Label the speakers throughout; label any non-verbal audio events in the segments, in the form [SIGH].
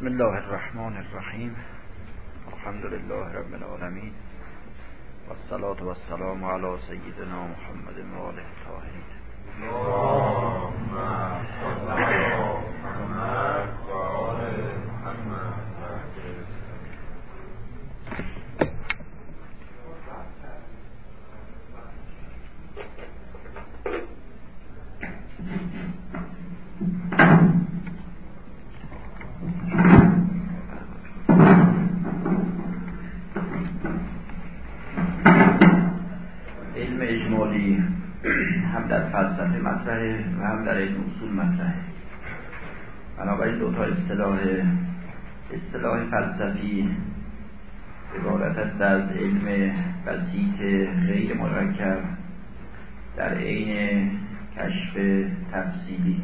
Speaker 1: بسم الله الرحمن الرحیم. الحمد لله رب العالمین. والصلاة والسلام على سیدنا محمد و آله الطاهرین. فلسفه مطرحه و هم در این اصول مطرحه. بنابراین دو تا اصطلاح اصطلاح فلسفی عبارت است از علم بسیط غیر مرکب در عین کشف تفصیلی.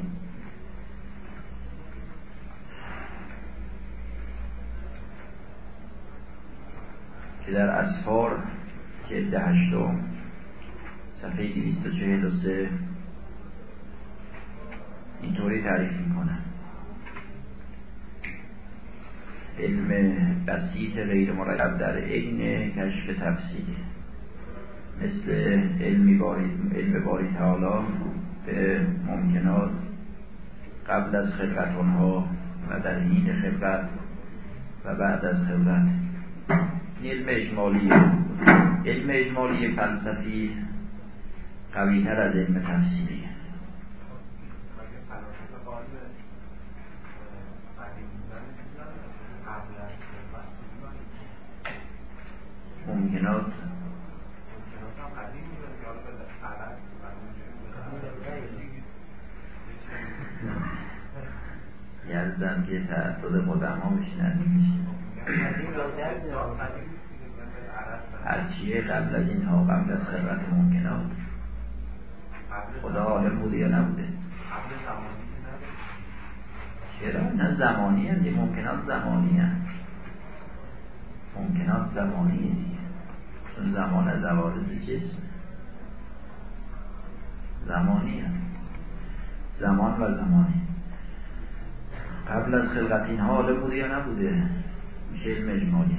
Speaker 1: که در اسفار جلد هشتم. صفحه 243 اینطوری تعریف می‌کنن علم بسیط غیر مرکب در عین کشف تفصیلی مثل علمی باری علم باری تعالی به ممکنات قبل از خلقت آنها و در حین خلقت و بعد از خلقت علم اجمالی علم اجمالی فلسفی قوی تر از علم تفسیری ممکنات. یزدن که تعدد قدما میشنن هرچیه قبل از اینها قبل از خبرت ممکنات. خدا عالم بوده یا نبوده؟ چرا؟ نه زمانی هم ممکنات زمانی هم ممکنات زمانی دیگه چون زمان از عوارض جسم زمانی هم زمان و زمانی. قبل از خلقت این حاله بوده یا نبوده؟ میشه علم اجمالی.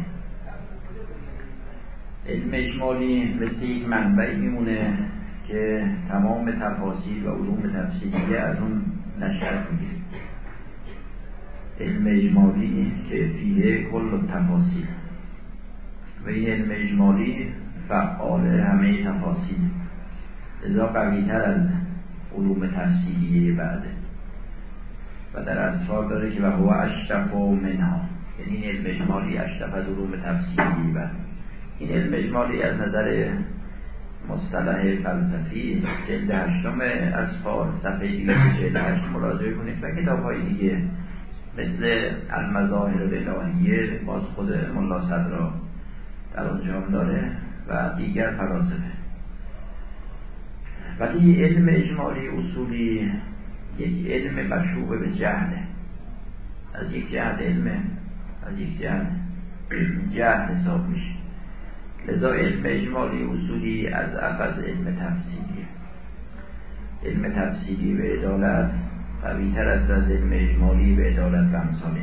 Speaker 1: علم اجمالی مثل یک منبعی میمونه. که تمام تفاصیل و علوم تفصیلیه از اون نشأت می‌گیره. علم اجمالی که فیه کل تفاصیل و این علم اجمالی فعال همه تفاصیل. لذا قویتر از علوم تفصیلیه بعده. و در اسفار داره که و هو اشتف و منها. یعنی این علم اجمالی اشتف از علوم تفصیلیه بعد. این علم اجمالی از نظر مصطلح فلسفی جلد هشتم اسفار صفحه 248 مراجعه کنید و کتاب های دیگه مثل المظاهر الهیه باز خود ملا صدرا در اونجا داره و دیگر فلاسفه. ولی علم اجمالی اصولی یک علم مشروع به جهله. از یک جهل علم از یک جهل جهل حساب میشه. لذا علم اجمالی اصولی از افز علم تفصیلی علم تفصیلی به عدالت قویتر است از علم اجمالی به عدالت و امثال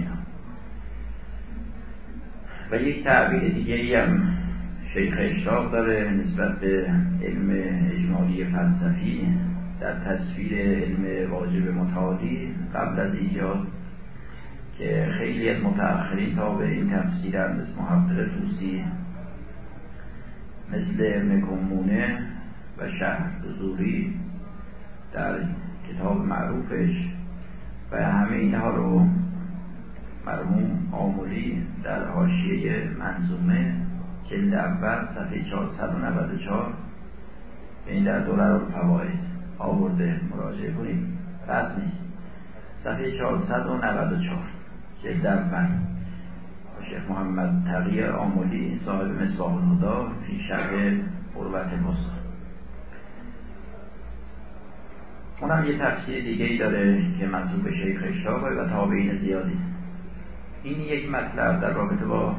Speaker 1: و یک تعبیر دیگه هم شیخ اشراق داره نسبت به علم اجمالی فلسفی در تصویر علم واجب متعالی قبل از ایجاد که خیلی از متأخرین تا به این تفسیر مثل محقق توسی مثل علم کمونه و شهر حضوری در کتاب معروفش و همه اینها رو مرحوم آمولی در حاشیه منظومه جلد اول صفحه 494 به این در دوره رو فواید آورده مراجعه کنید. رد نیست. صفحه 494 جلد اول. شیخ محمد تقی آمولی صاحب مصباح الهدا فی شرح قربت مصر. اونم یه تفسیر دیگه ای داره که منصوب به شیخ اشتاقه و تابعین زیادی. این یک مطلب در رابطه با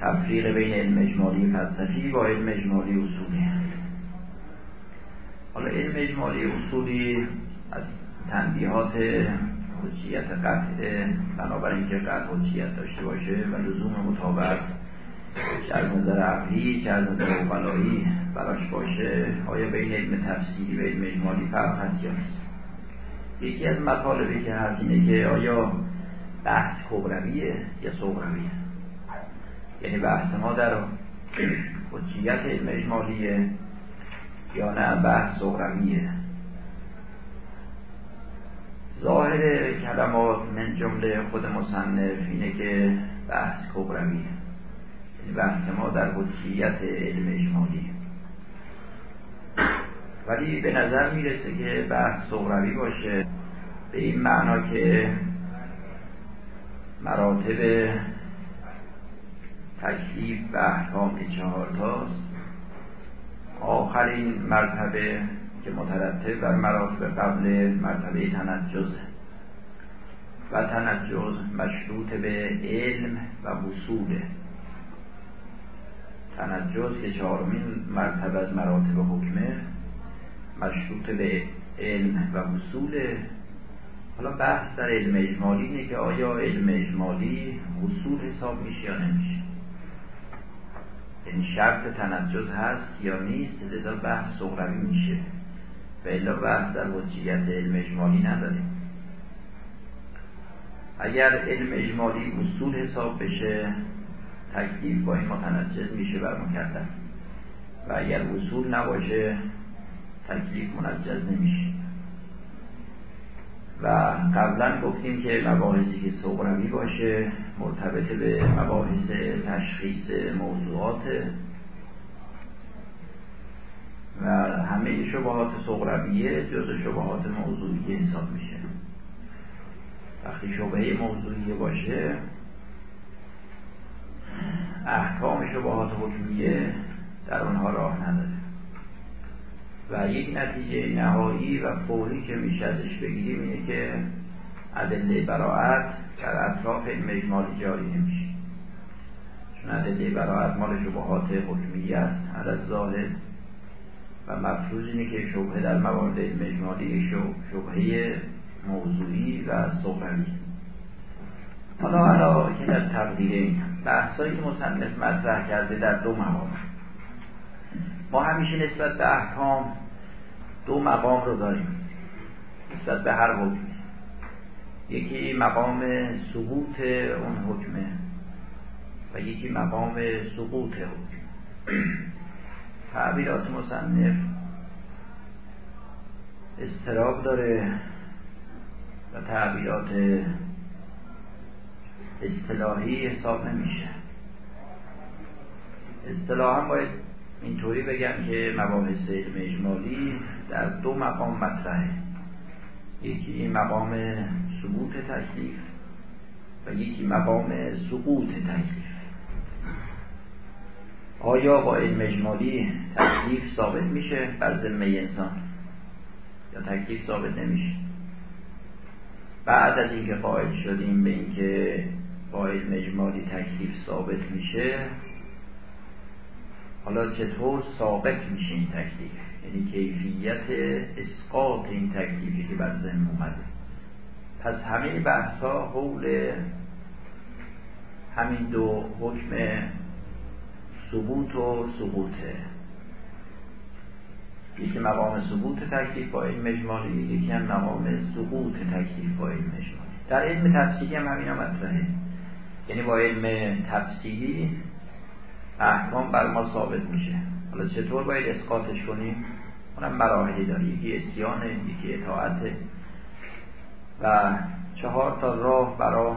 Speaker 1: تفریق بین علم اجمالی فلسفی با علم اجمالی اصولی. حالا علم اجمالی اصولی از تنبیهات حجیت قطع بنابراین که قطع حجیت داشته باشه و لزوم مطابق که از نظر عقلی که از نظر اوبلایی براش باشه آیا بین علم تفسیری و علم اجمالی فرق هست یا نیست؟ یکی از مطالبی که هست اینه که آیا بحث کبرویه یا صغرویه یعنی بحث ما در حجیت علم اجمالیه یا نه بحث صغرویه ظاهر کلمات من جمله خود مصنف اینه که بحث کبرویه یعنی بحث ما در حجیت علم اجمالی. ولی به نظر می‌رسه که بحث صغروی باشه. به این معنا که مراتب تکلیف و احکام چهار تاست آخرین مرتبه که مترتب بر مراتب قبل مرتبه تنجزه و تنجز مشروط به علم و وصوله. تنجز که چهارمین مرتبه از مراتب حکمه مشروط به علم و وصوله. حالا بحث در علم اجمالی اینه که آیا علم اجمالی وصول حساب میشه یا نمیشه. یعنی شرط تنجز هست یا نیست؟ لذا بحث صغروی میشه. و بحث در وجیت علم اجمالی نداریم. اگر علم اجمالی اصول حساب بشه تکلیف با این متنجز میشه بر مکلف. و اگر اصول نباشه تکلیف منجز نمیشه. و قبلا گفتیم که مباحثی که صغروی باشه مرتبط به مباحث تشخیص موضوعات و همه شبهات صغرویه جز شبهات موضوعی حساب میشه. وقتی شبهه موضوعی باشه احکام شبهات حکمیه در آنها راه نداره. و یک نتیجه نهایی و فوری که میشه ازش بگیریم اینه که ادله براعت در اطراف علم اجمالی جاری نمیشه. چون ادله براعت مال شبهات حکمیه است عدد ظاهر. و مفروض اینه که شبهه در موارد علم اجمالی شبهه موضوعی و صغروی حالا حالا که در تقدیر این بحثایی که مصنف مطرح کرده در دو مقام ما همیشه نسبت به احکام دو مقام رو داریم. نسبت به هر حکم یکی مقام سقوط اون حکمه و یکی مقام سقوط حکم. تعبیرات مصنف استراب داره و تعبیرات اصطلاحی حساب نمیشه. اصطلاحا باید اینطوری بگم که مباحث علم اجمالی در دو مقام مطرحه. یکی مقام ثبوت تکلیف و یکی مقام سقوط تکلیف. آیا با علم اجمالی تکلیف ثابت میشه بر ذمه انسان؟ یا تکلیف ثابت نمیشه؟ بعد از اینکه قائل شدیم به اینکه با علم اجمالی تکلیف ثابت میشه حالا چطور ثابت میشه این تکلیف؟ یعنی کیفیت اسقاط این تکلیفی که بر ذهن اومده. پس همه بحث ها حول همین دو حکم ثبوت و سقوطه یکی مقام ثبوت تکلیف با علم اجمالی یکی هم مقام سقوط تکلیف با علم اجمالی در علم تفصیلی هم همین مطرحه. یعنی با علم تفصیلی احکام بر ما ثابت میشه. حالا چطور باید اسقاطش کنیم؟ اونم مراحلی داره. یکی اسیانه یکی اطاعته و چهار تا راه برای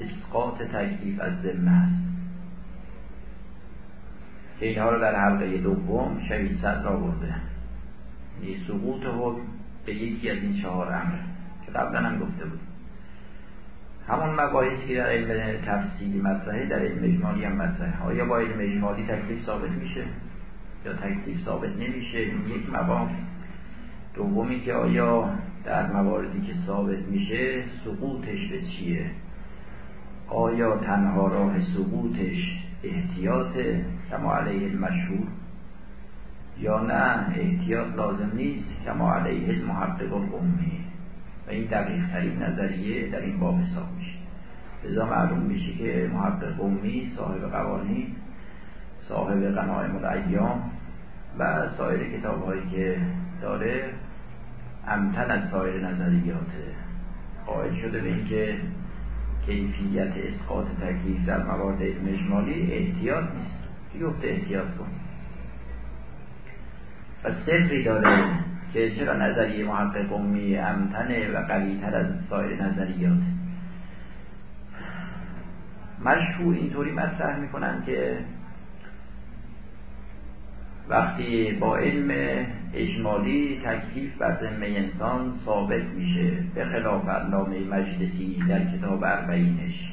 Speaker 1: اسقاط تکلیف از ذمه است. اینها رو در حلقه دوم شهید صدر آورده. یعنی سقوط حکم به یکی از این چهار امر که قبلا هم گفته بود. همون مباحثی که در علم تفصیلی مطرحه در علم اجمالی هم مطرحه. آیا با علم اجمالی تکلیف ثابت میشه یا تکلیف ثابت نمیشه؟ یک مقام دومی که آیا در مواردی که ثابت میشه سقوطش به چیه؟ آیا تنها راه سقوطش احتیاط کما علیه المشهور. یا نه احتیاط لازم نیست. کما علیه المحقق القومی و این دقیق ترین نظریه در این باب حساب میشه. لذا معلوم میشه که محقق قومی صاحب قوانین صاحب قناعم الایام و سایر کتاب هایی که داره امتن از سایر نظریات قائل شده به اینکه کیفیت اسقاط تکلیف در موارد علم اجمالی احتیاط نیست. گفته احتیاط کن. و سری داره که چرا نظریه محقق قومی امتنه و قویتر از سایر نظریات؟ مشهور اینطوری مطرح می‌کنن که وقتی با علم اجمالی تکلیف بر ذمه انسان ثابت میشه به خلاف علامه مجلسی در کتاب اربعینش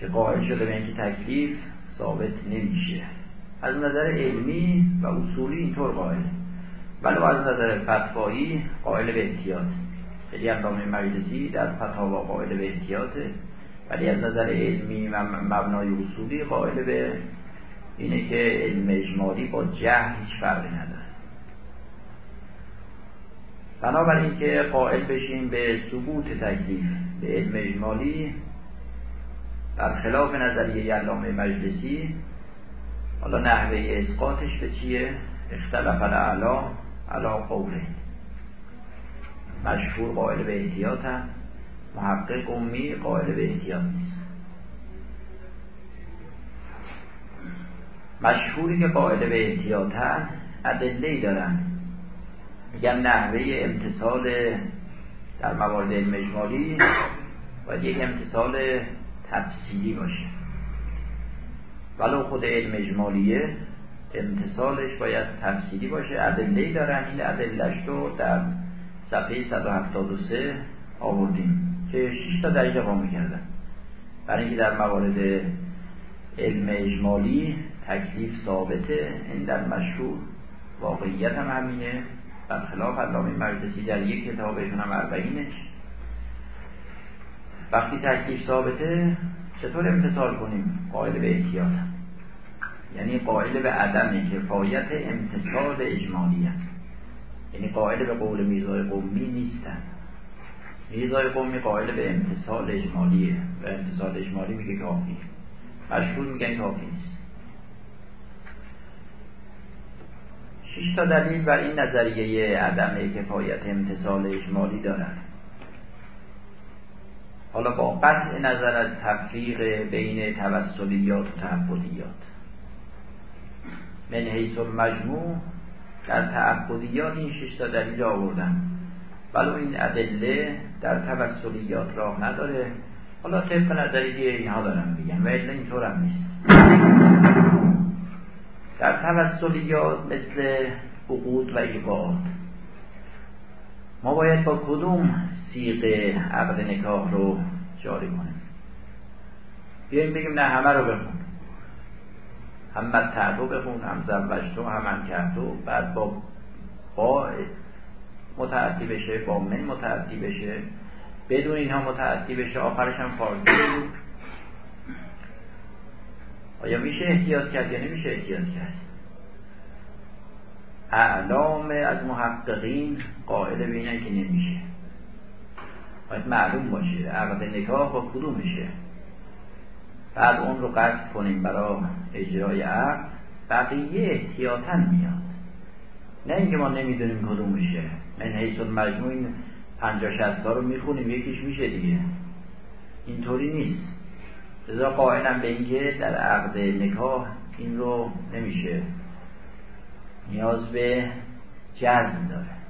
Speaker 1: که قائل شده به اینکه تکلیف ثابت نمیشه. از نظر علمی و اصولی اینطور قائل. ولو از نظر فتوایی قائل به احتیاط. خیلی علامه مجلسی در فتاوا قائل به احتیاطه ولی از نظر علمی و مبنای اصولی قائل به اینه که علم اجمالی با جهل هیچ فرقی نداره. بنابراین که قائل بشیم به ثبوت تکلیف به علم اجمالی خلاف نظریه علامه مجلسی حالا نحوه اسقاطش به چیه؟ اختلف الاعلا علا قوله. مشهور قائل به احتیاط هم. محقق امی قائل به احتیاط نیست. مشهوری که قائل به احتیاط هم ادله دارن. میگن نحوه امتصال در موارد علم اجمالی باید یک امتصال تفصیلی باشه. ولو خود علم اجمالیه امتصالش باید تفصیلی باشه. ادله دارن این ادلهش رو در صفحه 173 آوردیم که 6 تا دلیل قام کردن برای اینکه در موارد علم اجمالی تکلیف ثابته این در مشهور واقعیت هم همینه. برخلاف علامه مجلسی در یک کتابشون هم اربعینش. وقتی تکلیف ثابته چطور امتصال کنیم؟ قائل به احتیاط. یعنی قائل به عدم کفایت امتصال اجمالی هم. یعنی قائل به قول میزای قومی نیستن. میزای قومی قائل به امتصال اجمالیه و امتصال اجمالی میگه کافیه مشهور میگن کافی نیست. شش تا دلیل بر این نظریه عدم کفایت امتصال اجمالی دارن. حالا با قطع نظر از تفریق بین توسلیات و تعبدیات. من حیث المجموع در تعبدیات این شش دلیل آوردن ولو این ادله در توسلیات راه نداره. حالا طبق نظری که اینها دارن میگن و اینطور هم نیست. در توسلیات مثل عقود و ایقاد ما باید با کدوم سیغه عقد نکاح رو جاری کنیم؟ بیاییم بگیم نه همه رو بخون. هم تعدو بخون هم زوجتو هم انکرتو بعد با با متعدی بشه با من متعدی بشه. بدون اینها متعدی بشه آخرش هم فارسی آیا میشه احتیاط کرد یا نمیشه احتیاط کرد؟ اعلام از محققین قائل به اینه که نمیشه. باید معلوم باشه عقد نکاح با کدومشه. بعد اون رو قصد کنیم برای اجرای عقد بقیه احتیاطا میاد. نه اینکه ما نمی‌دونیم کدومشه. من حیث المجموع این پنجا شستا رو می‌خونیم یکیش میشه دیگه. اینطوری نیست. لذا قائلم به اینکه در عقد نکاح این رو نمیشه. نیاز به جزم داره.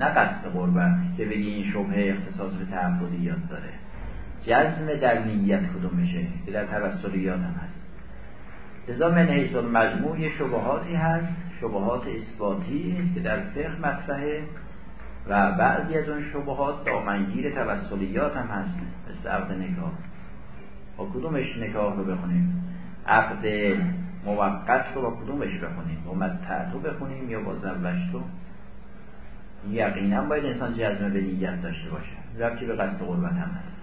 Speaker 1: نه قصد قربت که بگی این شبه اختصاص به تعبدیات داره. جزم در نیت کدومشه که در توسلیات هم هست. لذا من حیث مجموع شبهاتی هست شبهات اثباتی که در فقه مطرحه و بعضی از اون شبهات دامنگیر توسلیات هم هست مثل عقد نکاح. با کدومش نکاح رو بخونیم؟ عقد موقت رو با کدومش بخونیم؟ با متعتو بخونیم یا با زوجتو؟ یقینا باید انسان جزمه به نیت داشته باشه. ربطی به قصد قربت هم هست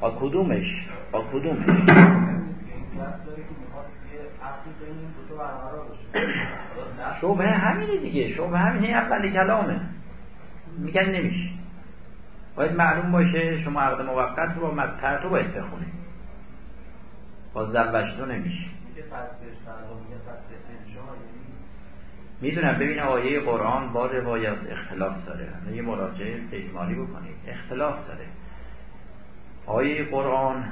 Speaker 1: با کدومش؟ با کدومش؟ شبه همینه دیگه. شبه همینه اول کلامه. میگن نمیشه. باید معلوم باشه شما عقد موقت رو با مدتر رو باید بخونید با زوجتو نمیشه. می‌دونم. ببین آیه قرآن با روایات اختلاف داره. یه مراجعه اجمالی بکنید. اختلاف داره. آیه قرآن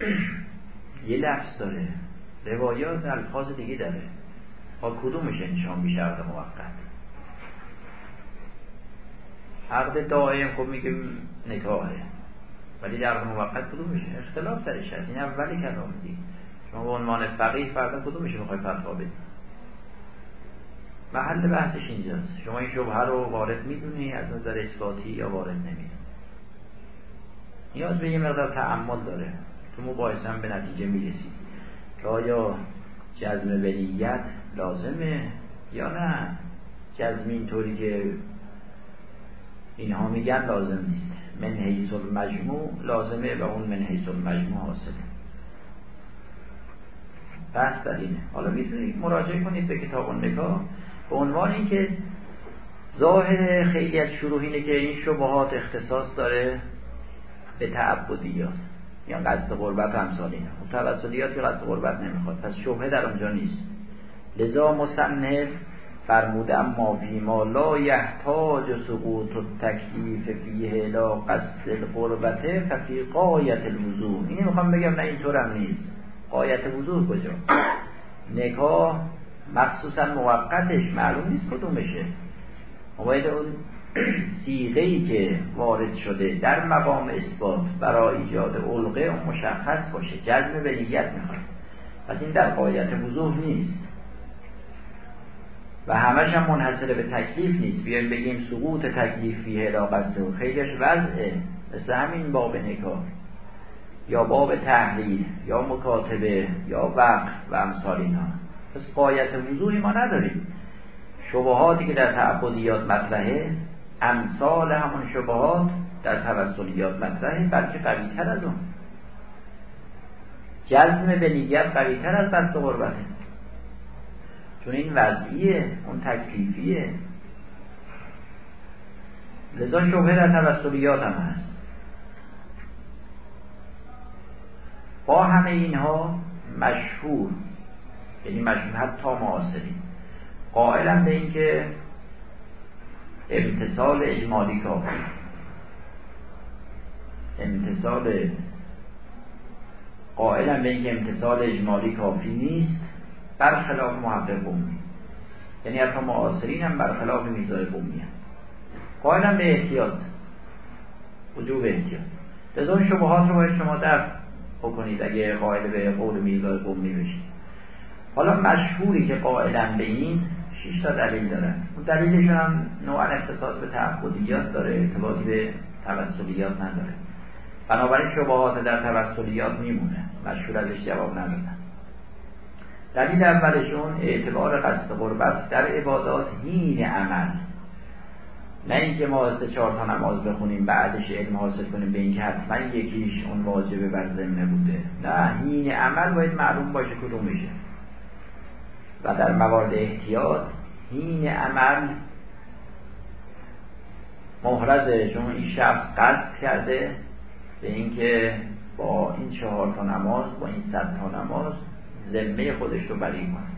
Speaker 1: [CLEARS THROAT] یه لفظ داره. روایات الفاظ دیگه داره. با کدومش انشان میشه عقد موقت؟ عقد دائم خب میگیم نکاهه ولی در موقت کدوم میشه اختلاف درش هست این اولی کلام دیگه. شما به عنوان فقیه فردا کدوم میشه بخوای فتوا بدی؟ محل بحثش اینجاست. شما این شبهه رو وارد می‌دونی از نظر اثباتی یا وارد نمی‌دونی؟ نیاز به یه مقدار تعمل داره. تو مباحثه به نتیجه می‌رسید که آیا جزم بلیت لازمه یا نه؟ جزم اینطوری که اینها میگن لازم نیست. من حیث المجموع لازمه و اون من حیث المجموع حاصله. بحث در اینه. حالا می‌تونید مراجعه کنید به کتاب نکاح به عنوان اینکه ظاهر خیلی از شروع اینه که این شبهات اختصاص داره به تعبدیات. یا قصد قربت همسال اینا اون توسلیات قصد قربت نمی‌خواد. پس شبهه در اونجا نیست. لذا مصنف فرموده اما فیما لا یحتاج سقوط التکلیف فیه لا قصد القربته ففی قایت الوضوح. اینی می‌خوام بگم نه اینطورم نیست. قایت وضوح کجا؟ نکاح مخصوصا موقتش معلوم نیست کدومشه باید اون سیغه ای که وارد شده در مقام اثبات برای ایجاد علقه اون مشخص باشه. جزم به نیت می‌خواد. پس این در قایت وضوح نیست. و همش هم منحصر به تکلیف نیست. بیایم بگیم سقوط تکلیفی علاقه و خیلیش وضعه. مثل همین باب نکاح. یا باب تحلیل یا مکاتبه یا وقف و امثال اینا پس قایت وضوحی ما نداریم. شبهاتی که در تعبدیات مطرحه امثال همون شبهات در توسلیات مطرحه بلکه قوی تر از اون. جزم به نیت قوی تر از بست قربته. چون این وضعیه اون تکلیفیه. لذا شبه در توسلیات هم هست. با همه اینها مشهور یعنی مشهور حتی معاصرین. قائلم به اینکه امتصال اجمالی کافی امتصال قائلم به اینکه امتصال اجمالی کافی نیست برخلاف محقق بومی یعنی حتی معاصرین هم برخلاف میزای بومی هم. قائلم به احتیاط. وجوب احتیاط. لذا اون شبهات رو باید شما دفع بکنید اگه قائل به قول میزای بومی بشید. حالا مشهوری که قائلن به این شش تا دلیل دارن. اون دلیلشون هم نوعا اختصاص به تعبدیات داره ارتباطی به توسلیات نداره. بنابراین شبهات در توسلیات میمونه. مشهور ازش جواب ندادن. دلیل اولشون اعتبار قصد قربت در عبادات هین عمل. نه اینکه ما سه چهار تا نماز بخونیم بعدش علم حاصل کنیم به اینکه حتما یکیش اون واجبه بر ذمه بوده. نه هین عمل باید معلوم باشه کدوم میشه و در موارد احتیاط هین عمل محرزه چون این شخص قصد کرده به اینکه با این چهار تا نماز با این صد تا نماز ذمه خودش رو بری کنه.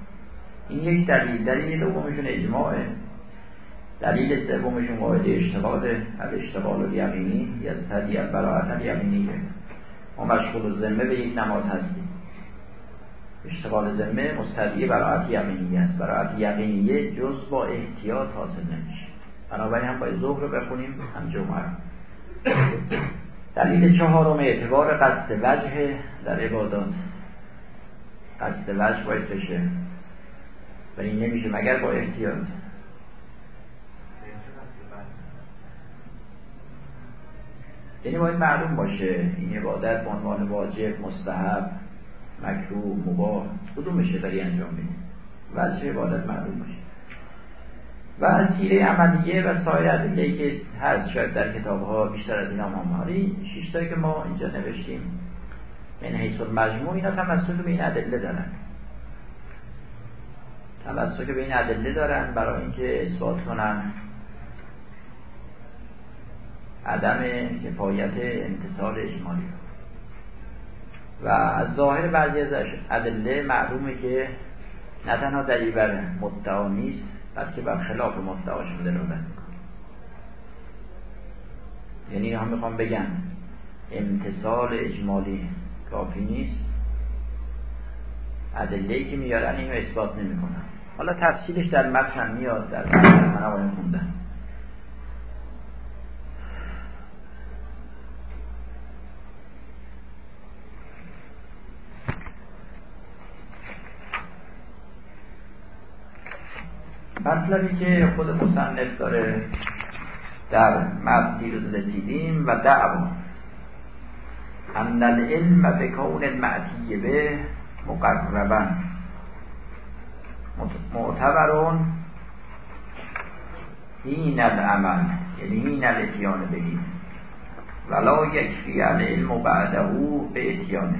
Speaker 1: این یک دلیل. دلیل دومشون اجماعه. دلیل سومشون قاعده اشتغاله اشتغال و یقینی یا تدی براعت یقینیه ما مشغول ذمه به یک نماز هستیم. اشتغال ذمه مستدیه براعت یقینی است. براعت یقینیه جز با احتیاط حاصل نمیشه. بنابراین هم باید ظهر رو بخونیم هم جمعه دلیل چهارم اعتبار قصد وجه در عبادات. قصد وجه باید بشه. و این نمیشه مگر با احتیاط. یعنی باید معلوم باشه این عبادت عنوان واجب مستحب مکروه مباح کدومشه داری انجام میدی؟ وجه عبادت معلوم باشه. و از سیره عملیه و سایر ادله که هست شاید در کتاب ها بیشتر از این هم هماری شیشتایی که ما اینجا نوشتیم. من حیث المجموع اینا تمسک به این ادله دارن. تمسک به این ادله دارن برای اینکه اثبات کنن عدم کفایت امتصال اجمالی. و از ظاهر بعضی از ادله معلومه که نه تنها دلیل بر مدعا نیست بلکه بر خلاف مدعاشون دلالت می‌کنه. یعنی هم می‌خوام بگم امتصال اجمالی کافی نیست. ادله که میارن اینو اثبات نمی‌کنن. حالا تفصیلش در متن میاد در متن خوندن. مطلبی که خود مصنف داره در متن دیروز رسیدیم و دعوا. ان العلم بکون المعتی به مقربا معتبرون این العمل یعنی این الاتیان بگیم ولا یکفی العلم بعده به اتیانه.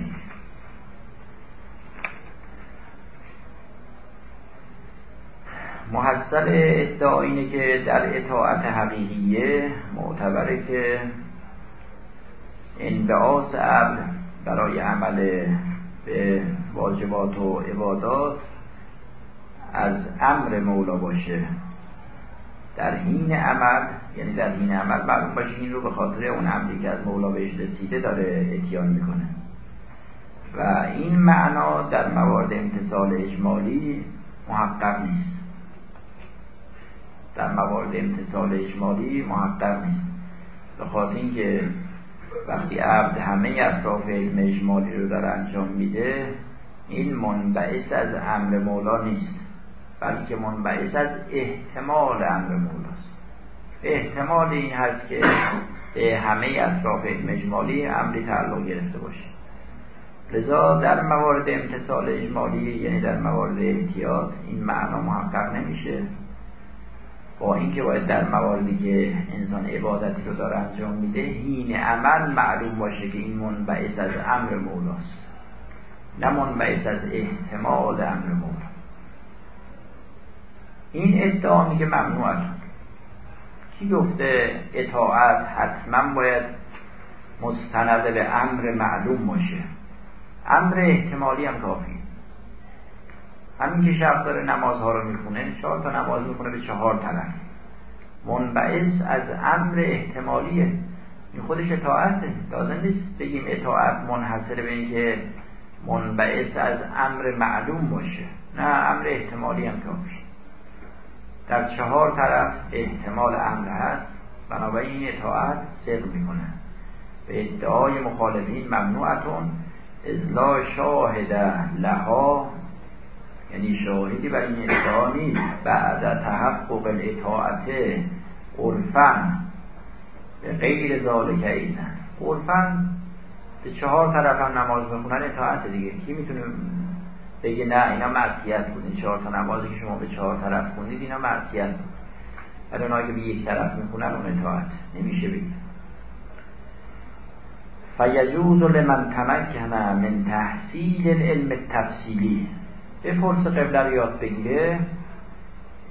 Speaker 1: محصل ادعا اینه که در اطاعت حقیقیه معتبره که انبعاث عمل برای عمل به واجبات و عبادات از امر مولا باشه. در حین عمل یعنی در حین عمل معلوم باشه این رو به خاطر اون امری که از مولا بهش رسیده داره اتیان می‌کنه. و این معنا در موارد امتصال اجمالی محقق نیست. در موارد امتصال اجمالی محقق نیست. به خاطر اینکه وقتی عبد همه اطراف علم اجمالی رو داره انجام میده این منبعث از امر مولا نیست بلکه منبعث از احتمال امر مولاست. احتمال این هست که به همه اطراف علم اجمالی امری تعلق گرفته باشه. لذا در موارد امتصال اجمالی یعنی در موارد احتیاط این معنا محقق نمیشه. با اینکه باید در مواردی که انسان عبادتی رو داره انجام میده این عمل معلوم باشه که این منبعث از امر مولاست. نه منبعث از احتمال امر مولا. این ادعا میگه ممنوع کی گفته اطاعت حتما باید مستند به امر معلوم باشه؟ امر احتمالی هم کافی همین که شب داره نمازها رو می‌خونه چهار تا نماز می‌خونه به چهار طرف منبعث از امر احتمالیه. این خودش اطاعته. لازم نیست بگیم اطاعت منحصر به اینکه منبعث از امر معلوم باشه. نه امر احتمالی هم کافی در چهار طرف احتمال امر هست. بنابراین این اطاعت صدق می‌کنه. به ادعای مخالفین ممنوعتون ازلا شاهد لها یعنی شاهدی بر این ادعا نیست. بعد تحقق الاطاعت عرفا به غیر ذالک ایزن عرفا به چهار طرف هم نماز بخونن اطاعت دیگه. کی می‌تونه بگه نه اینا معصیت بود این چهار تا نمازی که شما به چهار طرف خوندید اینا معصیت بود ولی اونایی که به یک طرف می‌خونن اون اطاعت. نمیشه بگه. فیجوز لمن تمکن من تحصیل العلم التفصیلی. بپرس قبله رو یاد بگیره.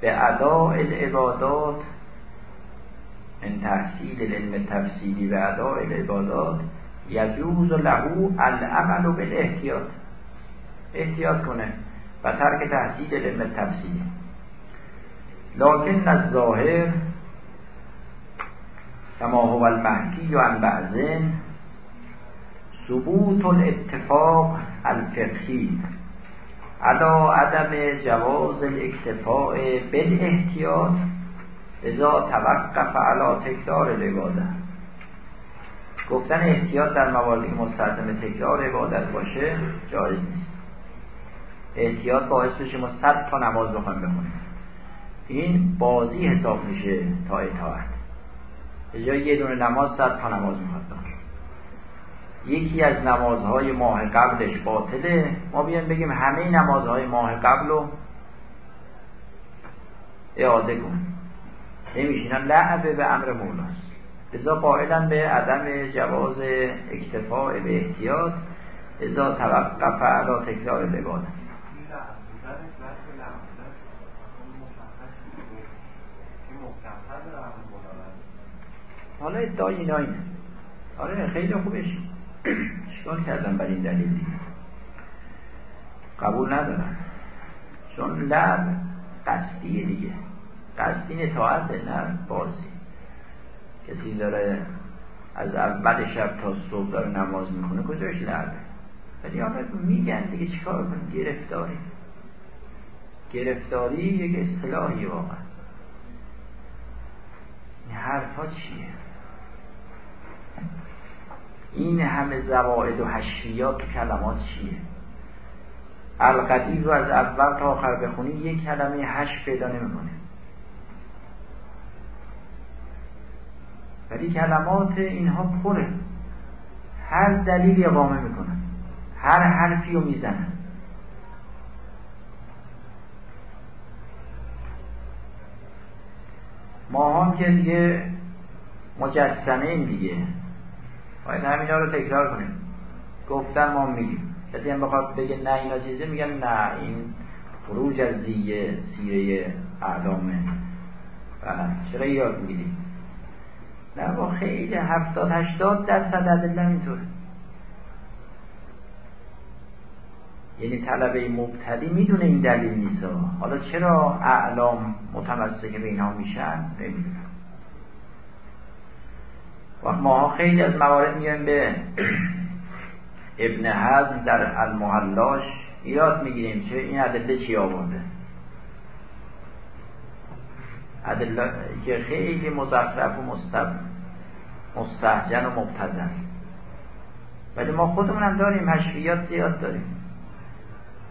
Speaker 1: به اداء العبادات من تحصیل العلم تفصیلی و اداء العبادات یجوز له العمل بالاحتیاط. احتیاط کنه و ترک تحصیل علم تفصیلی لکن از ظاهر کما هو المحکی عن بعضن ثبوت الاتفاق الفقهی. علا عدم جواز الاکتفاء بالاحتیاط ازا توقف علا تکرار العباده گفتن احتیاط در مواردی مستلزم تکرار عبادت باشه جایز نیست. احتیاط باعث بشه ما صد تا نماز بخوایم بخونیم. این بازی حساب میشه تا اطاعت. جای یه دونه نماز صد تا نماز می‌خواد یکی از نمازهای ماه قبلش باطله. ما بیان بگیم همه نمازهای ماه قبل رو اعاده کن. نمیشه لعبه به امر مولاست. لذا قائلا به عدم جواز اکتفاع به احتیاط. ازا توقف علا تکرار لباده حالا ادعای اینا اینه. آره خیلی خوبش. چیکار کردم بر این دلیل قبول ندارم. چون لب قصدی دیگه. قصدی نتاعت نه بازی. کسی داره از اول شب تا صبح داره نماز می‌کنه کجاش لبه؟ ولی حالا میگن دیگه چیکار کنیم؟ گرفتاری. گرفتاری یک اصطلاحی واقعا. این حرفا چیه؟ این همه زواعد و حشویات و کلمات چیه؟ القدیر رو از اول تا آخر بخونی یک کلمه هش پیدا نمی‌کنه. ولی کلمات اینها پره. هر دلیل اقامه می‌کنن. هر حرفی رو می‌زنن. ما که دیگه مجسمه این دیگه باید همینا رو تکرار کنیم. گفتن ما میگیم. کسی هم بخواد بگه نه اینا چیزه میگن نه این خروج از دیگه سیره اعلامه چرا یاد می‌گیریم؟ نه با خیلی هفتاد هشتاد درصد ادله اینطوره. یعنی طلبه مبتدی می‌دونه این دلیل نیست. حالا چرا اعلام متمسک به اینها میشن؟ نمی‌دونم. و ما خیلی از موارد میایم به ابن حزم در المحلاش ایراد می‌گیریم چه این ادله چی آورده. ادله که خیلی مزخرف و مستب مستحجن و مبتزن ولی ما خودمون هم داریم حشویات زیاد داریم.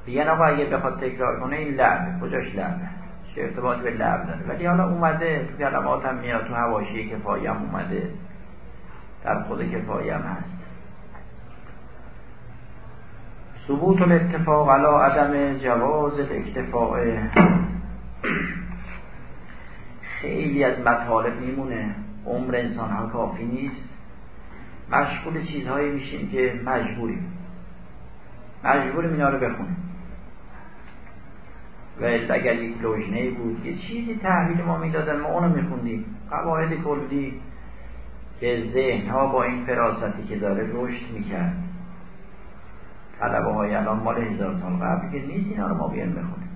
Speaker 1: دیگه آقا اگه بخواد تکرار کنه این لعبه. کجاش لعبه؟ چه ارتباط به لعب داره؟ ولی حالا اومده تو کلمات هم میاد تو حواشی کفایه هم اومده. در خود کفایه هم هست. ثبوت الاتفاق علا عدم جواز الاکتفاء. خیلی از مطالب میمونه. عمر انسان ها کافی نیست. مشغول چیزهایی میشیم که مجبوریم. مجبوریم اینا رو بخونیم. و اگر یک لوژنه بود یه چیزی تحویل ما می‌دادن ما اونو میخوندیم. قواعد کلی که ذهن ها با این فراستی که داره رشد می‌کرد. طلبه های الان مال هزار سال قبل که نیست اینا رو ما بیان بخونیم.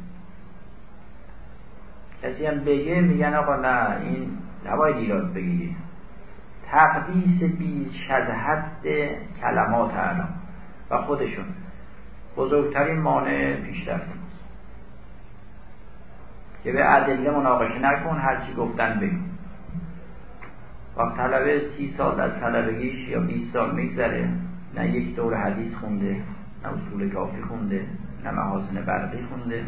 Speaker 1: کسی هم بگه میگن آقا نه این نباید ایراد بگیری تقدیس بیش از حد کلمات الان و خودشون. بزرگترین مانع پیشرفت که به ادله مناقشه نکن هرچی گفتن بگو. وقت طلبه سی سال از طلبگیش یا 20 سال میگذره. نه یک دور حدیث خونده نه اصول کافی خونده نه محاسن برقی خونده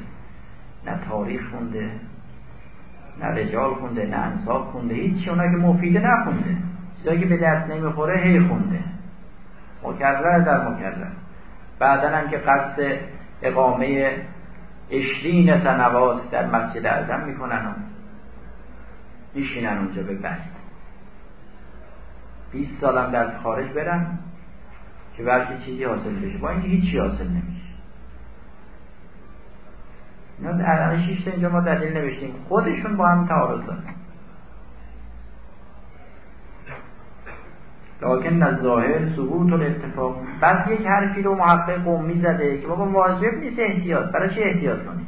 Speaker 1: نه تاریخ خونده نه رجال خونده نه انصاب خونده. هیچ اونا که مفیده نخونده. چیزایی که به دست نمی‌خوره هی خونده. مکرر در مکرر. بعدا هم که قصد اقامه اشرین سنوات در مسجد اعظم می‌کنن و میشینن اونجا به بست. بیست سالم در خارج برن که بلکه چیزی حاصل بشه. با اینکه هیچی حاصل نمیشه. اینا در شیشت اینجا ما دلیل نوشتیم. خودشون با هم تعارض دارن. لکن از ظاهر ثبوت الاتفاق. بعد یک حرفی رو محقق قومی زده که بابا واجب نیست احتیاط. برای چه احتیاط کنیم؟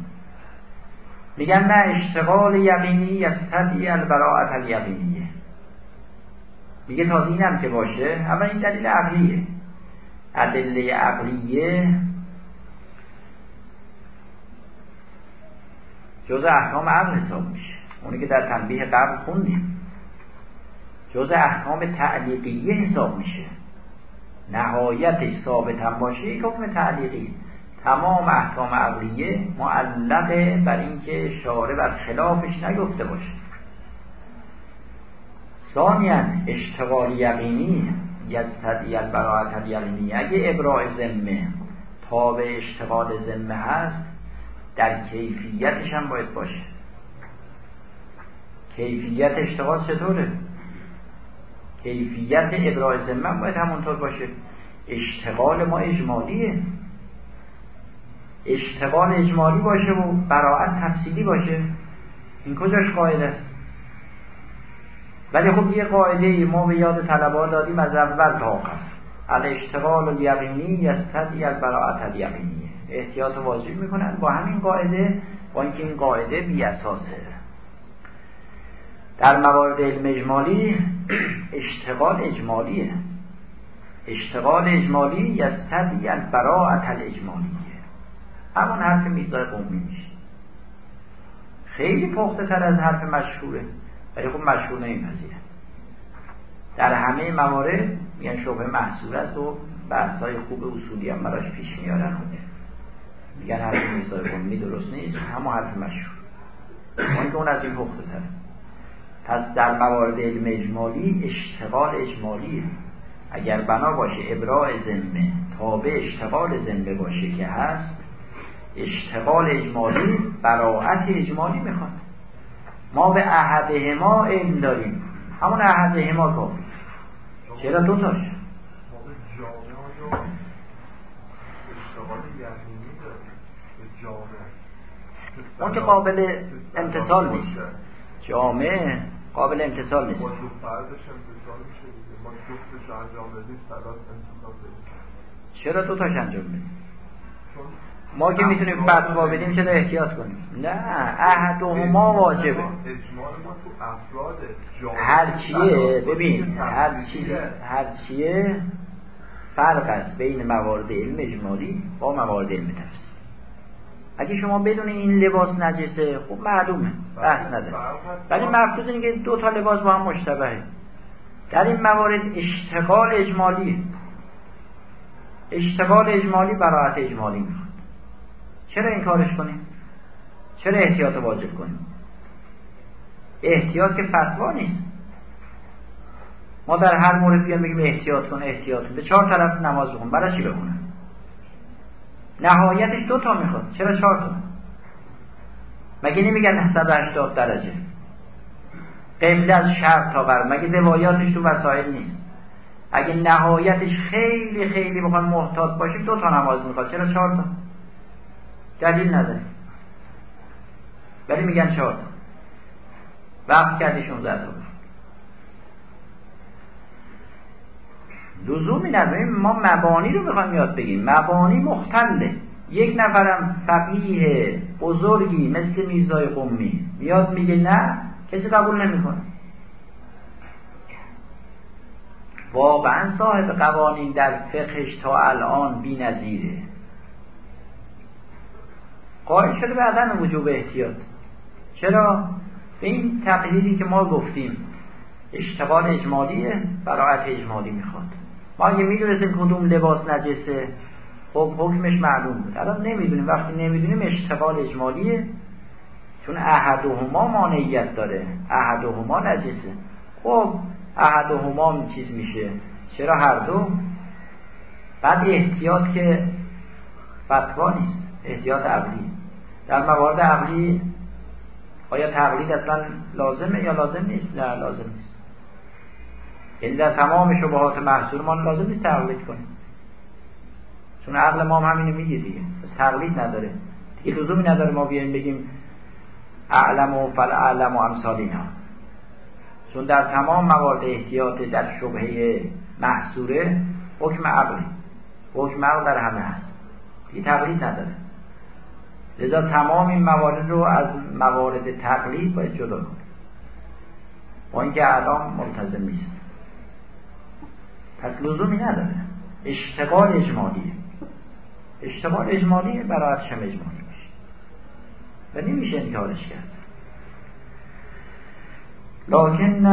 Speaker 1: میگن نه اشتغال یقینی یستدی البراعت الیقینیه میگه تازه اینم که باشه اما این دلیل عقلیه. ادله عقلیه جز احکام عقل حساب میشه. اونی که در تنبیه قبل خوندیم. جز احکام تعلیقیه حساب میشه. نهایتش ثابت هم باشه یک حکم تعلیقی. تمام احکام عقلیه معلقه بر اینکه شارع بر خلافش نگفته باشه. ثانیا اشتغال یقینی یستدی البراعت الیقینی اگه ابراع ذمه تابع اشتغال ذمه هست در کیفیتش هم باید باشه. کیفیت اشتغال چطوره؟ کیفیت ابراع ذمه باید همونطور باشه. اشتغال ما اجمالیه. اشتغال اجمالی باشه و براعت تفصیلی باشه. این کجاش قاعده است؟ ولی خب یه قاعده ما به یاد طلبا دادیم از اول تا آخر. الاشتغال الیقینی یستدی البراعت الیقینیه احتیاط واجب می‌کنن با همین قاعده با اینکه این قاعده بی اساسه. در موارد علم اجمالی [CLEARS THROAT] اشتغال اجمالیه. اشتغال اجمالی یستدی البراعت الاجمالیه همون حرف میزای قومی میشه. خیلی پخته تر از حرف مشهوره. ولی خب مشهور نمیپذیره در همه موارد میگن شبه محصول است و بحث های خوب اصولی هم براش پیش میارن. میگن حرف میزای قومی درست نیست همون حرف مشهور. اون که اون از این پخته تره. پس در موارد علم اجمالی اشتغال اجمالیه اگر بنا باشه ابراع ذمه تابع اشتغال ذمه باشه که هست اشتغال اجمالی براعت اجمالی می‌خواد. ما به احدهما علم داریم. همون احدهما کافی چرا دو تاش؟ اون که قابل امتصال نیست. جامعه قابل امتصال نیست چرا دو تاش انجام بدیم؟ ما که می‌تونیم فتوا بدیم چرا احتیاط کنیم؟ نه احدهما واجبه. هر چیه؟ ببین هر چیه هر چیه فرق است بین موارد علم اجمالی با موارد علم تفسیر اگه شما بدون این لباس نجسه خب معلومه بحث نداره. ولی مفروض اینه که دو تا لباس با هم مشتبهه. در این موارد اشتغال اجمالیه. اشتغال اجمالی براعت اجمالی می‌خواد. چرا این کارش کنیم؟ چرا احتیاط واجب کنیم؟ احتیاط که فتوا نیست. ما در هر مورد بیان بگیم احتیاط کن احتیاط کن. به چهار طرف نماز بخون برای چی بخونم نهایتش دو تا می‌خواد. چرا چهار تا؟ مگه نمیگن 180 درجه؟ قبل از شرق تا غرب مگه روایاتش تو وسایل نیست؟ اگه نهایتش خیلی خیلی بخوان محتاط باشه دو تا نماز می‌خواد. چرا چهار تا؟ دلیل نداره. ولی میگن چهار وقت کردی 16 تا لزومی نداره. ما مبانی رو می‌خوایم یاد بگیم مبانی مختله. یک نفرم فقیه بزرگی مثل میزای قمی میاد میگه نه کسی قبول نمی‌کنه. واقعا صاحب قوانین در فقهش تا الان بی نظیره قائل شده به عدم وجوب احتیاط. چرا؟ به این تقلیلی که ما گفتیم اشتغال اجمالیه براعت اجمالی می‌خواد. ما اگه می‌دونستیم کدوم لباس نجسه خب حکمش معلوم بود. الان نمی‌دونیم. وقتی نمی‌دونیم اشتغال اجمالیه. چون احدهما مانعیت داره. احدهما نجسه. خب احدهما چیز میشه. چرا هر دو؟ بعد احتیاط که فتوا نیست. احتیاط عقلی. در موارد عقلی آیا تقلید اصلا لازمه یا لازم نیست؟ نه لازم نیست. یعنی در تمام شبهات محصول ما لازم نیست تقلید کنیم. چون عقل ما هم همینو میگه دیگه. تقلید نداره. دیگه لزومی نداره ما بیایم بگیم اعلم و فل اعلم و امثالینا چون در تمام موارد احتیاط در شبهه محصوره حکم عقلی حکم عقل در همه هست دیگه تقلید نداره. لذا تمام این موارد رو از موارد تقلید باید جدا کنیم. با اینکه الان ملتزم نیست. پس لزومی نداره. اشتغال اجمالیه. اشتغال اجمالیه برای شم اجمالی میشه. و نمیشه انکارش کرد. لکن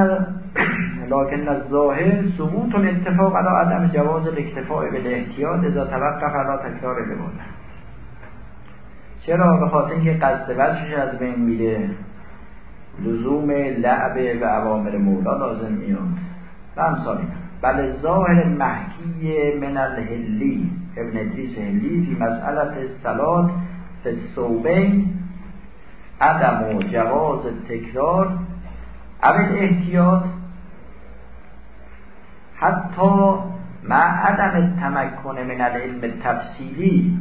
Speaker 1: لکن الظاهر ثبوت الاتفاق على عدم جواز الاکتفاء بالاحتیاط اذا توقف على تکرار لباده چرا؟ به خاطر اینکه قصد وجهش از بین میره. لزوم لعب و عوامر مولا لازم میاد. و امثال بله ظاهر محکی من الهلی ابن ادریس هلی فی مسئلت سلات فی عدم و جواز تکرار اول احتیاط حتی مع عدم تمکن من العلم تفصیلی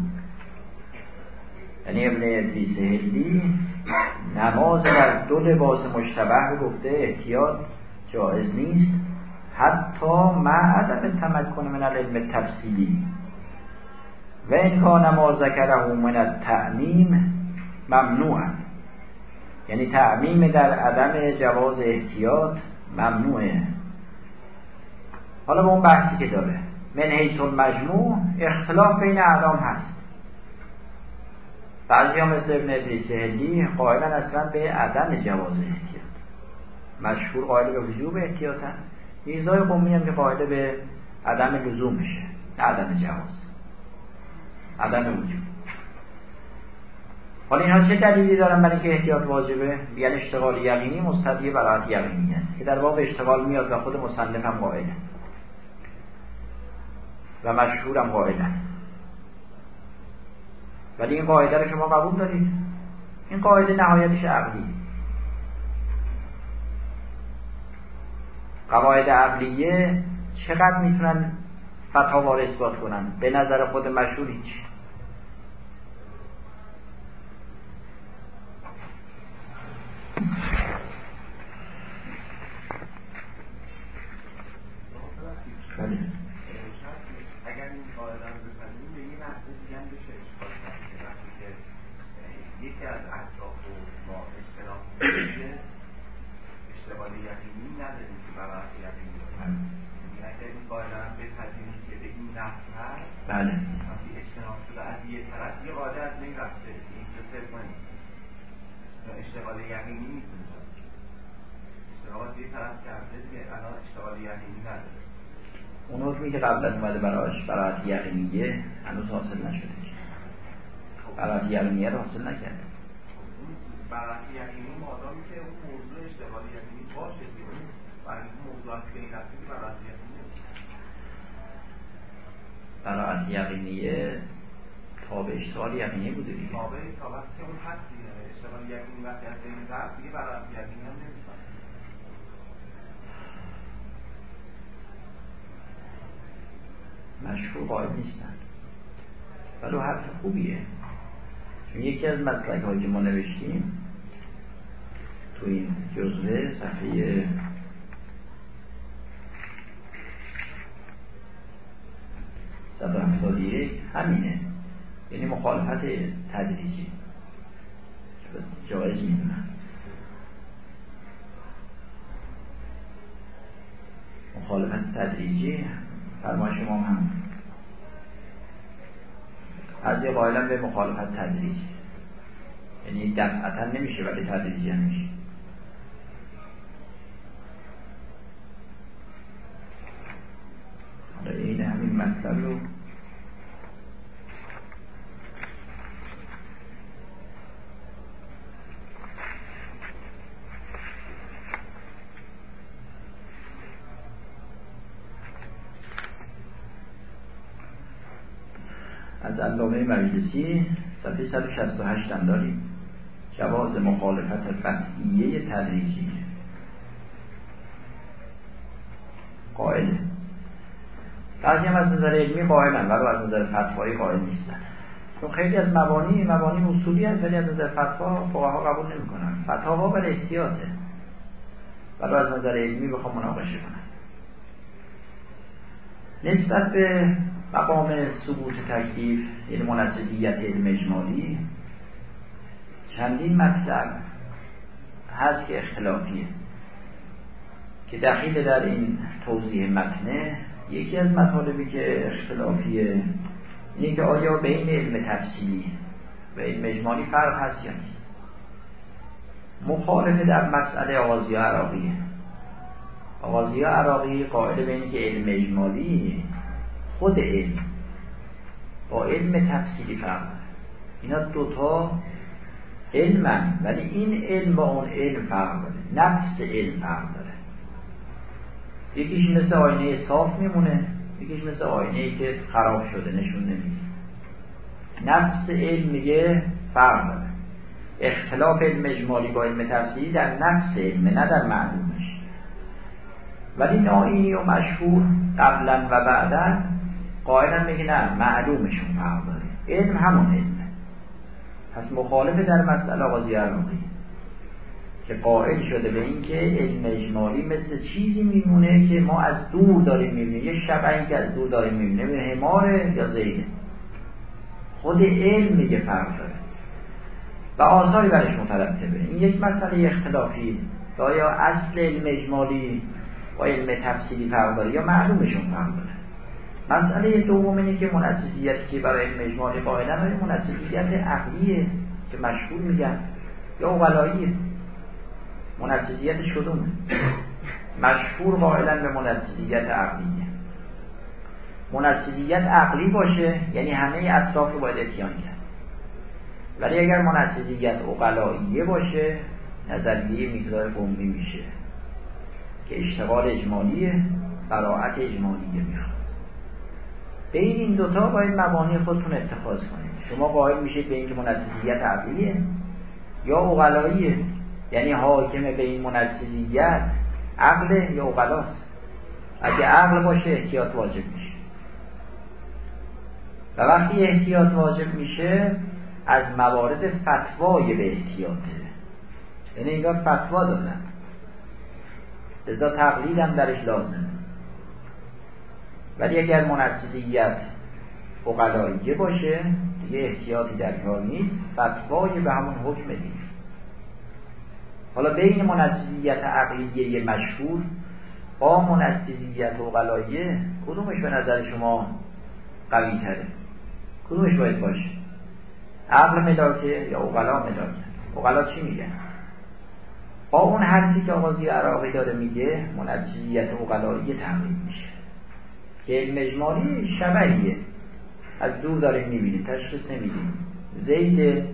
Speaker 1: یعنی ابن هندی نماز در دو لباس مشتبه رو گفته احتیاط جایز نیست. حتی مع عدم تمکن من العلم تفصیلی. و این کان ما ذکره من التعمیم ممنوع یعنی تعمیم در عدم جواز احتیاط ممنوعه. حالا به اون بحثی که داره. من حیث المجموع اختلاف بین اعلام هست. بعضی ها مثل ابن ادریس هندی قائلا اصلا به عدم جواز احتیاط. مشهور قائل به وجوب احتیاط هم میزای قومی هم که قائل به عدم لزومشه نه عدم جواز. عدم وجود. حالا اینها چه دلیلی دارن برای که احتیاط واجبه؟ یعنی اشتغال یقینی مستدیه برای یقینی است. که در باب اشتغال میاد و خود مصنف هم قائله. و مشهورم قائلن. ولی این قاعده رو شما قبول دارید؟ این قاعده نهایتش عقلی. قواعد عقلیه چقدر می‌تونن فتاوا اثبات کنن؟ به نظر خود مشهور هیچ بله
Speaker 2: اگر این قاعده رو بپذیریم به یه بحث دیگه هم بشه اشکال کرد که وقتی که یکی از اطراف رو ما اجتناب میشه اشتغال یقینی نداریم که برای یقینی
Speaker 1: بله.
Speaker 2: یعنی اگر این قاعده رو بپذیریم هست
Speaker 1: بله.
Speaker 2: اجتناب شده. از یه طرف یه قاعده از بین رفته این که صرف نیست اشتغال یقینی نیست. اونجا اشتغال از یه طرف کرده که الان اشتغال یقینی نداره.
Speaker 1: اون حکمی که قبلا اومده براش برات یقینیه هنوز حاصل نشده. برات یقینیه رو حاصل نکرده.
Speaker 2: برای یقینی مادامی که اون موضوع اشتغال یقینی باشه برای موضوعات که این رفتی که برای یقینی
Speaker 1: برات یقینیه تابع اشتغال یقینی بوده دیگه.
Speaker 2: تابع تا وقتی که اون هست دیگه اشتغال یقینی وقتی از بین رفت دیگه برای یقینی هم نمیشه
Speaker 1: مشهور قائل نیستن. ولی حرف خوبیه. چون یکی از مسئله هایی که ما نوشتیم تو این جزوه صفحه صد و یک همینه. یعنی مخالفت تدریجی. جایز می‌دونن مخالفت تدریجی فرمایش شما هم از یه قائلا به مخالفت تدریجی. یعنی دفعتا نمیشه ولی تدریجی هم میشه. حالا این همین مطلب رو از علامه مجلسی صفحه 168 هم داریم. جواز مخالفت قطعیه تدریجی قائل بعضی هم از نظر علمی قائلن ولی از نظر فتوایی قائل نیستن. چون خیلی از مبانی مبانی اصولی هست ولی از نظر فتوا فقها قبول نمی‌کنن. فتاوا بر احتیاطه. ولی از نظر علمی بخوام مناقشه کنن نسبت به مقام ثبوت تکلیف یعنی منجزیت علم اجمالی چندین مطلب هست که اختلافیه. که دخیل در این توضیح متنه یکی از مطالبی که اختلافیه اینه که آیا بین علم تفصیلی و علم اجمالی فرق هست یا نیست؟ مخالفه در مسئله آغازی عراقیه. آغازی عراقی قائل به اینه که علم اجمالی خود علم با علم تفصیلی فرق اینا دوتا علمن ولی این علم با اون علم فرق داره. نفس علم فرق داره. یکیش مثل آینه صاف میمونه یکیش مثل آینه ای که خراب شده نشون نمیده. نفس علم میگه فرق داره. اختلاف علم اجمالی با علم تفصیلی در نفس علمه نه در معلومش. ولی ناینی و مشهور قبلا و بعدا قائلا میگه نه معلومشون فرق داره. علم همون علمه. پس مخالف در مسئله قاضی عراقی که قائل شده به این که علم اجمالی مثل چیزی میمونه که ما از دور داریم می‌بینیم. یه شبهی که از دور داریم می‌بینیم. به هماره یا زیده خود علم میگه فرق داره. و آثاری برش مترتبه. این یک مسئله اختلافی. آیا اصل علم اجمالی با علم تفصیلی فرق داره یا معلومشون فرق داره؟ مسئله دوم اینه که منجزیت که برای علم اجمالی قائلن منجزیت عقلیه که مشهور میگن یا اقلاییه منجزیت کدومه مشهور قائلا به منجزیت عقلیه. منجزیت عقلی باشه یعنی همه اطراف رو باید اتیان کرد. ولی اگر منجزیت اقلاییه باشه نظریه میگذار قومی میشه که اشتغال اجمالیه براعت اجمالیه می‌خواد. بین این دوتا باید مبانی خودتون اتخاذ کنید. شما قائل میشید به اینکه منجزیت عقلیه یا اقلاییه. یعنی حاکم به این منجزیت عقل یا اقلاست اگه عقل باشه احتیاط واجب میشه. و وقتی احتیاط واجب میشه از موارد فتوای به احتیاطه. یعنی اینگاه فتوا دادن. لذا تقلید هم درش لازمه. ولی اگر منجزیت اقلاییه باشه دیگه احتیاطی در کار نیست. فتوای به همون حکم دید حالا بین منجزیت عقلیه مشهور با منجزیت اقلاییه کدومش به نظر شما قوی تره کدومش باید باشه؟ عقل ملاکه یا اقلا ملاکه اقلا چی میگن با اون حرفی که آقازی عراقی داره میگه منجزیت اقلایی تمرین میشه. که علم اجمالی شبهیه. از دور داریم می‌بینیم تشخیص نمیدیم. زید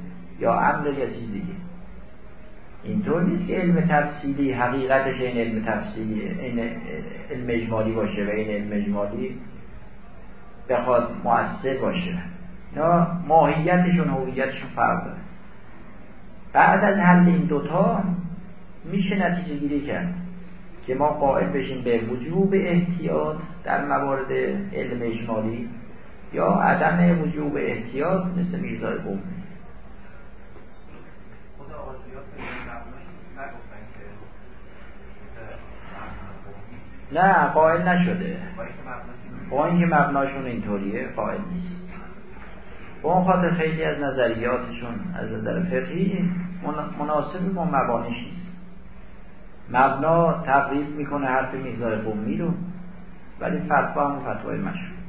Speaker 1: یا امر یا چیز دیگه. اینطور نیست که علم تفصیلی حقیقتش این علم تفصیلی این علم اجمالی باشه و این علم اجمالی بخواد مؤثر باشه. نه ماهیتشون هویتشون فرق داره. بعد از حل این دوتا میشه نتیجه گیری کرد که ما قائل بشیم به وجوب احتیاط در موارد علم اجمالی یا عدم وجوب احتیاط مثل میرزای قومی نه قائل نشده. با اینکه مبناشون اینطوریه قائل نیست. با اون خاطر خیلی از نظریاتشون از نظر فقهی مناسب با مبانیش نیست. مبنا تقریب می‌کنه حرف میزای قومی رو ولی فتوا هم فتوای مشهور.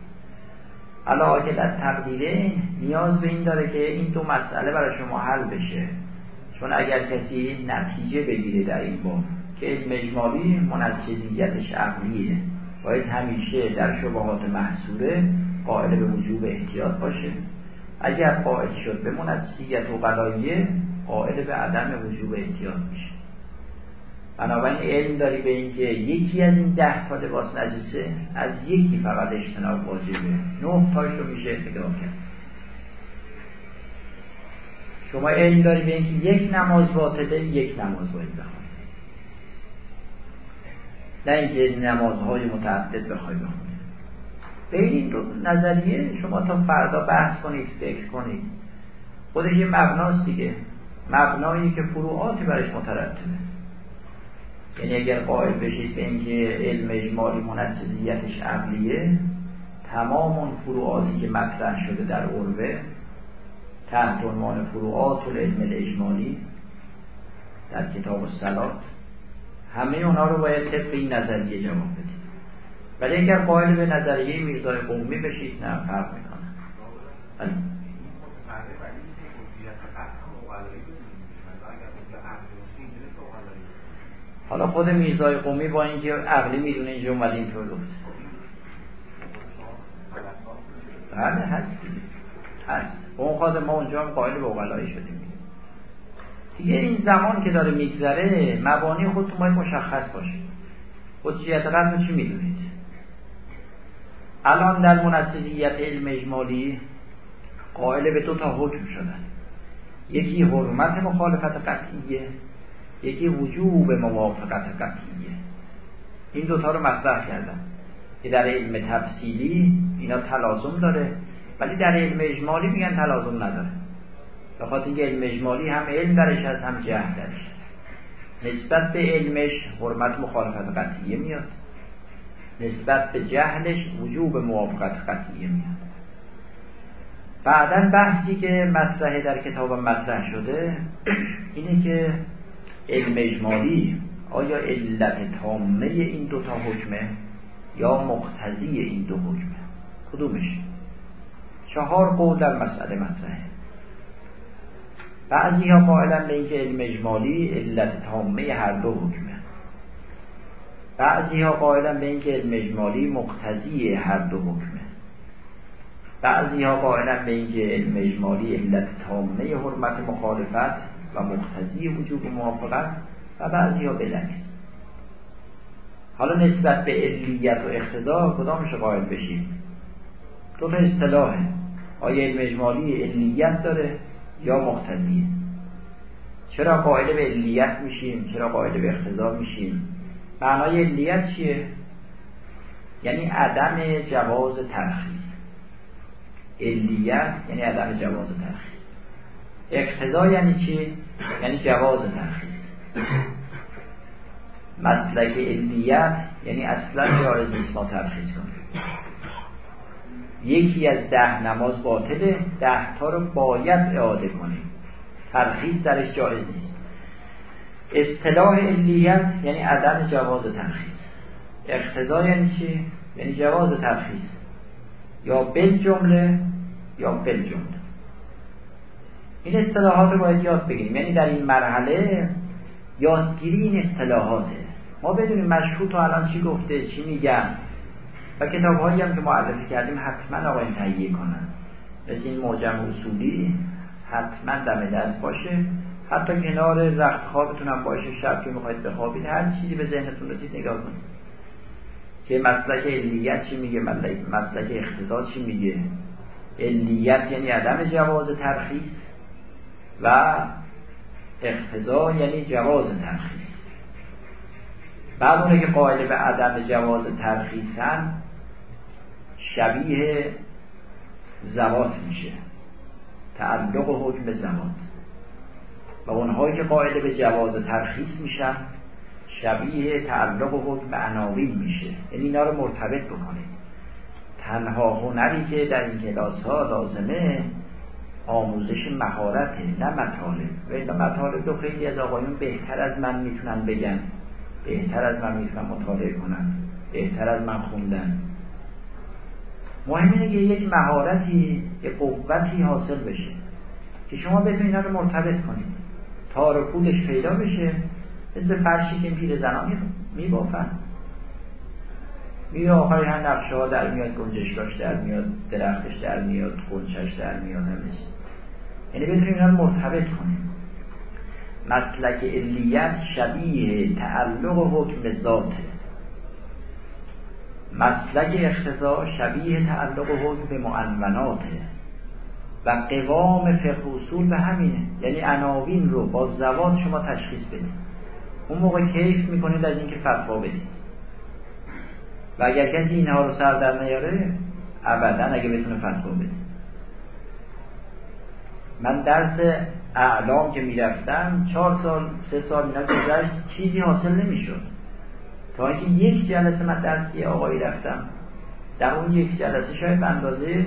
Speaker 1: علاوه که در تقدیره نیاز به این داره که این دو مسئله برای شما حل بشه. چون اگر کسی نتیجه بگیره در این باب که علم اجمالی منجزیتش عقلیه باید همیشه در شبهات محصوره قائل به وجوب احتیاط باشه. اگر قائل شد به منجزیت و قلاییه قائل به عدم وجوب احتیاط میشه. بنابراین علم داری به اینکه یکی از این ده تا لباس نجسه از یکی فقط اجتناب واجبه. نه تاش رو میشه نگاه کرد. شما علم داری به اینکه یک نماز باطله یک نماز باید بخواد. نه اینکه نمازهای متعدد بخوای بخونی. به این نظریه شما تا فردا بحث کنید فکر کنید. خودش یه مبناست دیگه. مبنایی که فروعاتی برش مترتبه. یعنی اگر قائل بشید به اینکه علم اجمالی منجزیتش عقلیه تمام اون فروعاتی که مطرح شده در عروه تحت عنوان فروعات العلم الاجمالی در کتاب الصلات همه اونا رو باید طبق این نظریه جواب بدید ولی اگر قائل به نظریه میرزای قومی بشید نه فرق می‌کنه. بله. حالا خود میرزای قومی با اینکه عقلی می‌دونه اینجا اومده اینطور گفت. بله هست هست. اون خاطر ما اونجا هم قائل به اقلایی شدیم. دیگه این زمان که داره میگذره مبانی خودتون باید مشخص باشه. خودشیت قدر چی می‌دونید؟ الان در منجزیت علم اجمالی قائل به دو تا حکم شدن. یکی حرمت مخالفت قطعیه یکی وجوب موافقت قطعیه. این دوتا رو مطرح کردن که در علم تفصیلی اینا تلازم داره ولی در علم اجمالی میگن تلازم نداره. به خاطر اینکه علم اجمالی هم علم درش هست هم جهل درش هست. نسبت به علمش حرمت مخالفت قطعیه میاد. نسبت به جهلش وجوب موافقت قطعیه میاد. بعدا بحثی که مطرحه در کتاب مطرح شده [CLEARS THROAT] اینه که علم اجمالی آیا علت تامه این دوتا حکمه یا مقتضی این دو حکمه؟ کدومش؟ چهار قول در مسئله مطرحه. بعضی ها قائلن به اینکه علم اجمالی علت تامه هر دو حکمه. بعضی ها قائلن به اینکه علم اجمالی مقتضی هر دو حکمه. بعضی ها قائلن به اینکه علم اجمالی علت تامه حرمت مخالفت و مقتضی وجوب موافقت و بعضی ها بلکس حالا نسبت به علیت و اقتضا کدامش قائل بشیم؟ دو تا اصطلاحه. آیا علم اجمالی علیت داره؟ یا مقتضیه چرا قائل به علیت میشیم؟ چرا قائل به اقتضا میشیم؟ معنای علیت چیه؟ یعنی عدم جواز ترخیص. علیت یعنی عدم جواز ترخیص. اقتضا یعنی چی؟ یعنی جواز ترخیص. مسلک علیت یعنی اصلا جایز نیست ما ترخیص کنیم. یکی از ده نماز باطله ده تا رو باید اعاده کنیم ترخیص درش جایز نیست. اصطلاح علیت یعنی عدم جواز ترخیص. اقتضا یعنی چی؟ یعنی جواز ترخیص. یا بل جمله یا فل جمله این اصطلاحات رو باید یاد بگیریم. یعنی در این مرحله یادگیری این اصطلاحاته. ما بدونیم مشهود تو الان چی گفته چی میگن. و کتاب هایی هم که معرفی کردیم حتما آقاین تهیه کنن. مثل این معجم اصولی حتما دم دست باشه. حتی کنار رخت خوابتون هم باشه شب که می‌خواید بخوابید هر چیزی به ذهنتون رسید نگاه کنید. که مسلک علیت چی میگه؟ مسلک اختزاز چی میگه؟ علیت یعنی عدم جواز ترخیص و اختزا یعنی جواز ترخیص. بعد اونه که قائل به عدم جواز ترخیصن شبیه زوات میشه. تعلق حکم زوات. و اونهایی که قائل به جواز ترخیص میشن شبیه تعلق حکم عناوین میشه. یعنی اینا رو مرتبط بکنید. تنها هنری که در این کلاس ها لازمه آموزش مهارته نه مطالب. و مطالب رو خیلی از آقایون بهتر از من می‌تونن بگن. بهتر از من می‌تونن مطالعه کنن. بهتر از من خوندن. مهم اینه که یک مهارتی یک قوتی حاصل بشه که شما بتونید رو مرتبط کنید. تار و پودش پیدا بشه مثل فرشی که پیر زنانی میبافن. میره آخر هر نقشه ها در میاد گنجشگاش در میاد درختش در میاد گنچش در میاد همه یعنی بتونیم اینا رو مرتبط کنیم مسلک علیت شبیه تعلق حکم ذاته. مسلک اختزا شبیه تعلق حکم به معنوناته و قوام فقه اصول به همینه. یعنی عناوین رو با زواد شما تشخیص بدید. اون موقع کیف می‌کنید از اینکه فتوا بدید. و اگر کسی اینها رو سر در نیاره ابدا اگه بتونه فتوا بده. من درس اعلام که می‌رفتم چهار سال سه سال اینا گذشت چیزی حاصل نمی‌شد. تا اینکه یک جلسه من درس یه آقایی رفتم در اون یک جلسه شاید به اندازه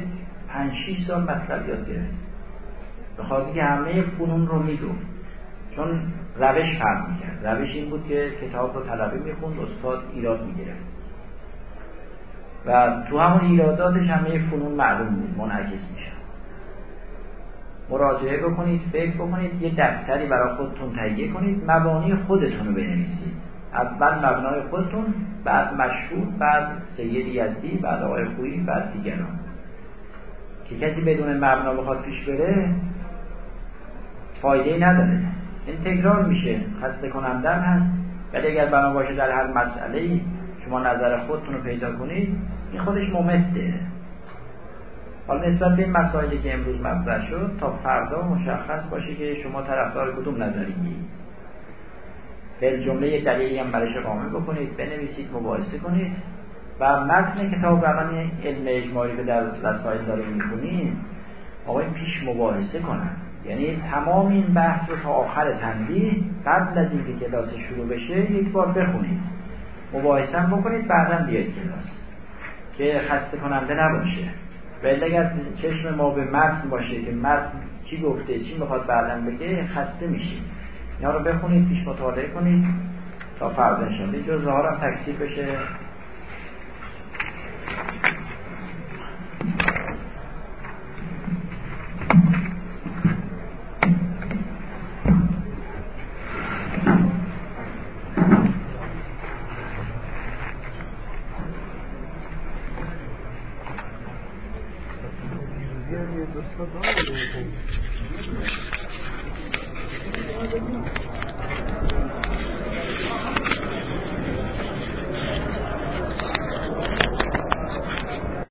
Speaker 1: پنج شیش سال مطلب یاد گرفت. به خاطر همه فنون رو میدون. چون روش فرق می‌کرد. روش این بود که کتاب رو طلبه می‌خوند استاد ایراد می‌گرفت. و تو همون ایراداتش همه فنون معلوم بود منعکس میشه مراجعه بکنید فکر بکنید یه دفتری برای خودتون تهیه کنید مبانی خودتون رو بنویسید. اول مبنای خودتون بعد مشهور بعد سید یزدی بعد آقای خویی بعد دیگران. که کسی بدون مبنا بخواد پیش بره فایده نداره. این تکرار میشه خسته کنندن هست. ولی اگر بنا باشه در هر مسئله شما نظر خودتون رو پیدا کنید این خودش ممده حالا نسبت به مسائلی که امروز مطرح شد تا فردا مشخص باشه که شما طرفدار کدوم نظریه به جمله یه دلیلی هم برش اقامه بکنید بنویسید مباحثه کنید. و متن کتاب روان علم اجمالی که در رسائل داره می‌کنید آقای پیش مباحثه کنن. یعنی تمام این بحث رو تا آخر تنبیه قبل از اینکه کلاس شروع بشه یک بار بخونید. مباحثه بکنید بعدا بیاید کلاس. که خسته کننده نباشه. و اگر چشم ما به متن باشه که متن چی گفته چی می‌خواد بعدا بگه خسته میشید اینا رو بخونید پیش مطالعه کنید تا فردا انشاءالله. جز هم تکثیر بشه.